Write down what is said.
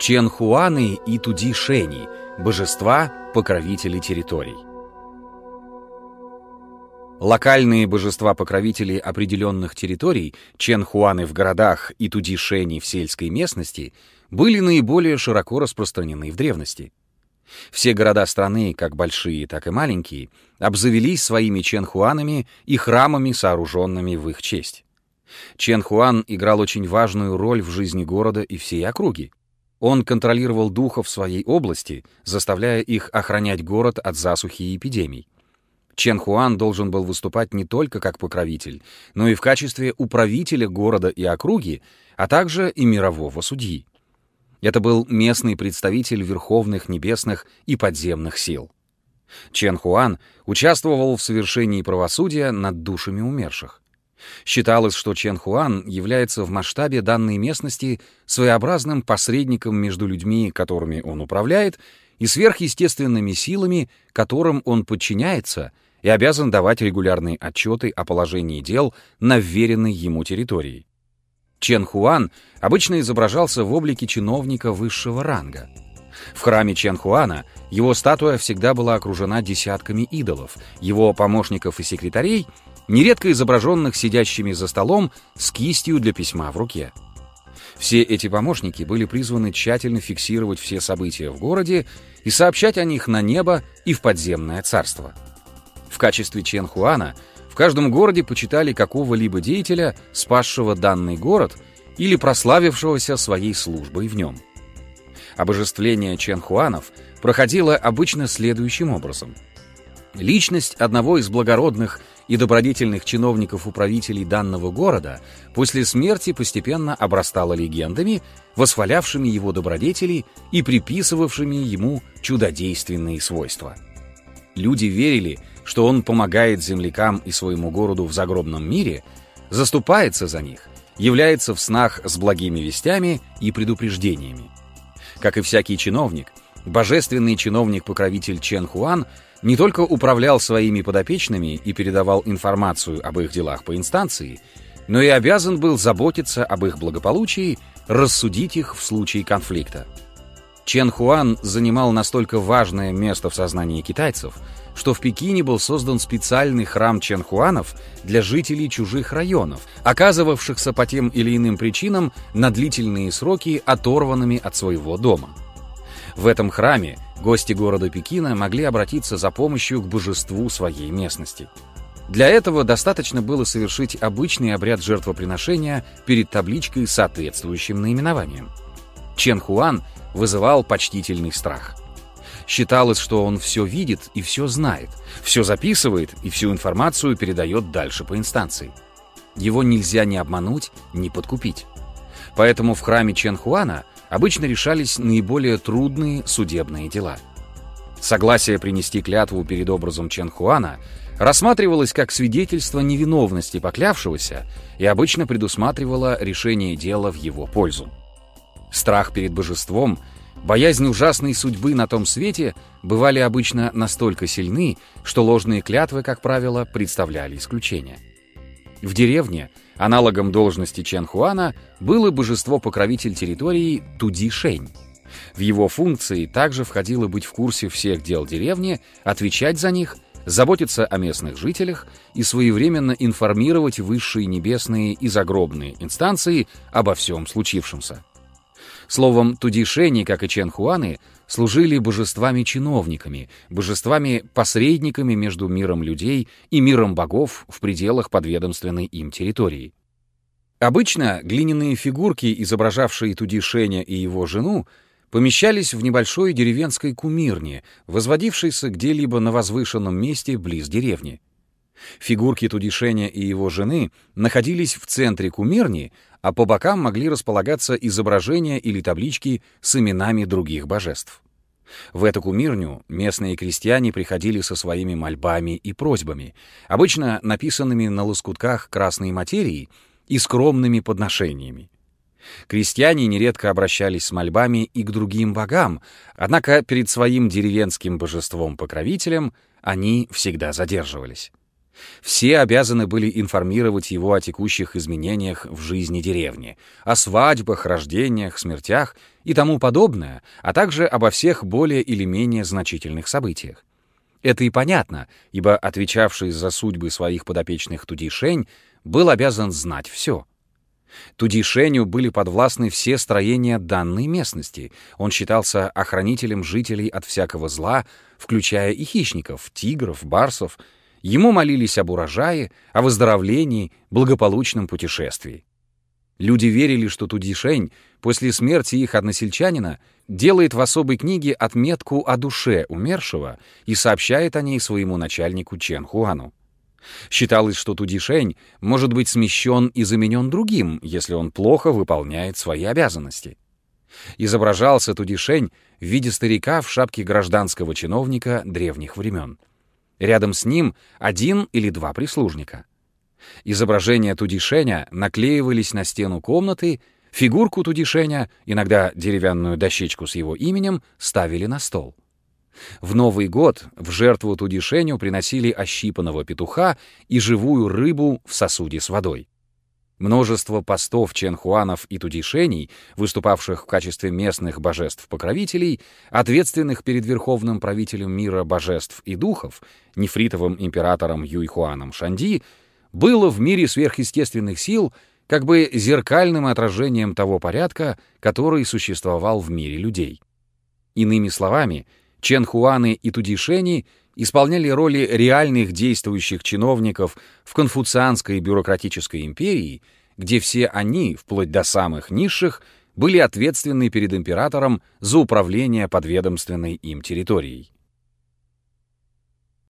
Ченхуаны и Тудишени – божества, покровители территорий. Локальные божества-покровители определенных территорий, Ченхуаны в городах и Тудишени в сельской местности, были наиболее широко распространены в древности. Все города страны, как большие, так и маленькие, обзавелись своими ченхуанами и храмами, сооруженными в их честь. Ченхуан играл очень важную роль в жизни города и всей округи. Он контролировал духов своей области, заставляя их охранять город от засухи и эпидемий. Чен Хуан должен был выступать не только как покровитель, но и в качестве управителя города и округи, а также и мирового судьи. Это был местный представитель верховных небесных и подземных сил. Чен Хуан участвовал в совершении правосудия над душами умерших. Считалось, что Чен Хуан является в масштабе данной местности своеобразным посредником между людьми, которыми он управляет, и сверхъестественными силами, которым он подчиняется и обязан давать регулярные отчеты о положении дел на вверенной ему территории. Чен Хуан обычно изображался в облике чиновника высшего ранга. В храме Чен Хуана его статуя всегда была окружена десятками идолов, его помощников и секретарей, нередко изображенных сидящими за столом с кистью для письма в руке. Все эти помощники были призваны тщательно фиксировать все события в городе и сообщать о них на небо и в подземное царство. В качестве Чен Хуана в каждом городе почитали какого-либо деятеля, спасшего данный город или прославившегося своей службой в нем. Обожествление Чен Хуанов проходило обычно следующим образом. Личность одного из благородных и добродетельных чиновников-управителей данного города после смерти постепенно обрастала легендами, восхвалявшими его добродетели и приписывавшими ему чудодейственные свойства. Люди верили, что он помогает землякам и своему городу в загробном мире, заступается за них, является в снах с благими вестями и предупреждениями. Как и всякий чиновник, божественный чиновник-покровитель Чен Хуан – не только управлял своими подопечными и передавал информацию об их делах по инстанции, но и обязан был заботиться об их благополучии, рассудить их в случае конфликта. Чен Хуан занимал настолько важное место в сознании китайцев, что в Пекине был создан специальный храм Чен Хуанов для жителей чужих районов, оказывавшихся по тем или иным причинам на длительные сроки оторванными от своего дома. В этом храме гости города Пекина могли обратиться за помощью к божеству своей местности. Для этого достаточно было совершить обычный обряд жертвоприношения перед табличкой с соответствующим наименованием. Чен Хуан вызывал почтительный страх. Считалось, что он все видит и все знает, все записывает и всю информацию передает дальше по инстанции. Его нельзя ни обмануть, ни подкупить. Поэтому в храме Чен Хуана обычно решались наиболее трудные судебные дела. Согласие принести клятву перед образом Ченхуана рассматривалось как свидетельство невиновности поклявшегося и обычно предусматривало решение дела в его пользу. Страх перед божеством, боязнь ужасной судьбы на том свете бывали обычно настолько сильны, что ложные клятвы, как правило, представляли исключение. В деревне аналогом должности Чен Хуана было божество-покровитель территории Туди-Шень. В его функции также входило быть в курсе всех дел деревни, отвечать за них, заботиться о местных жителях и своевременно информировать высшие небесные и загробные инстанции обо всем случившемся. Словом, Тудишени, как и Ченхуаны, служили божествами-чиновниками, божествами-посредниками между миром людей и миром богов в пределах подведомственной им территории. Обычно глиняные фигурки, изображавшие Тудишеня и его жену, помещались в небольшой деревенской кумирне, возводившейся где-либо на возвышенном месте близ деревни. Фигурки Тудишеня и его жены находились в центре кумирни, а по бокам могли располагаться изображения или таблички с именами других божеств. В эту кумирню местные крестьяне приходили со своими мольбами и просьбами, обычно написанными на лоскутках красной материи и скромными подношениями. Крестьяне нередко обращались с мольбами и к другим богам, однако перед своим деревенским божеством-покровителем они всегда задерживались. Все обязаны были информировать его о текущих изменениях в жизни деревни, о свадьбах, рождениях, смертях и тому подобное, а также обо всех более или менее значительных событиях. Это и понятно, ибо отвечавший за судьбы своих подопечных Тудишень был обязан знать все. Тудишеню были подвластны все строения данной местности. Он считался охранителем жителей от всякого зла, включая и хищников, тигров, барсов. Ему молились об урожае, о выздоровлении, благополучном путешествии. Люди верили, что Тудишень после смерти их односельчанина делает в особой книге отметку о душе умершего и сообщает о ней своему начальнику Чен Хуану. Считалось, что Тудишень может быть смещен и заменен другим, если он плохо выполняет свои обязанности. Изображался Тудишень в виде старика в шапке гражданского чиновника древних времен. Рядом с ним один или два прислужника. Изображения Тудишеня наклеивались на стену комнаты, фигурку Тудишеня, иногда деревянную дощечку с его именем, ставили на стол. В Новый год в жертву Тудишеню приносили ощипанного петуха и живую рыбу в сосуде с водой. Множество постов ченхуанов и тудишеней, выступавших в качестве местных божеств-покровителей, ответственных перед верховным правителем мира божеств и духов, нефритовым императором Юйхуаном Шанди, было в мире сверхъестественных сил как бы зеркальным отражением того порядка, который существовал в мире людей. Иными словами, Ченхуаны и Тудишени исполняли роли реальных действующих чиновников в конфуцианской бюрократической империи, где все они, вплоть до самых низших, были ответственны перед императором за управление подведомственной им территорией.